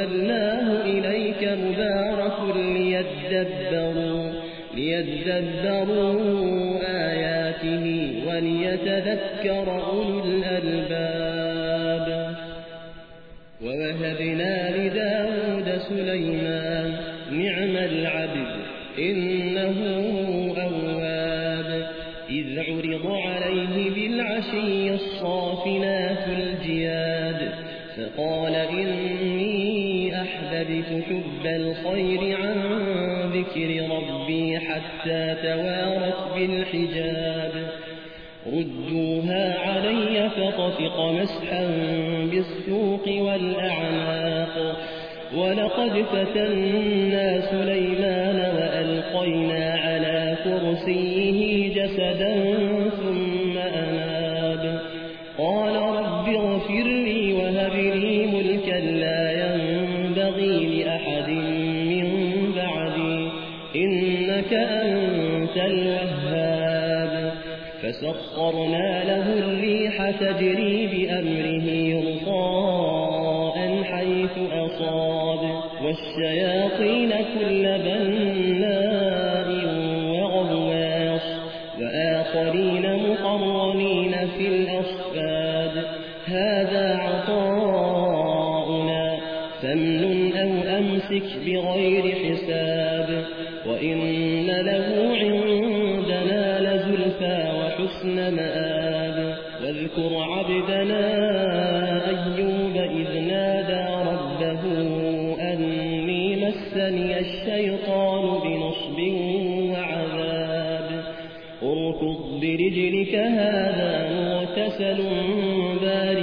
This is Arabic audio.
أنزلناه إليك مبارك ليدبروا, ليدبروا آياته وليتذكر أولو الألباب. ووهبنا لداود سليمان نعم العبد إنه أواب. إذ عرض عليه بالعشي الصافنات الجياد فقال أحببت حب الخير عن ذكر ربي حتى توارت بالحجاب. ردوها علي فطفق مسحا بالسوق والأعناق. ولقد فتنا سليمان وألقينا على كرسيه جسدا إنك أنت الوهاب. فسخرنا له الريح تجري بأمره رطاء حيث أصاب. والشياطين كل بناء وغواص. وآخرين مقرنين في الأصفاد. هذا عطاؤنا. فمن أمسك بغير حساب. وإن له عندنا لزلفى وحسن مآب. واذكر عبدنا أيوب إذ نادى ربه أني مسني الشيطان بنصب وعذاب. اركض برجلك هذا مغتسل بارد.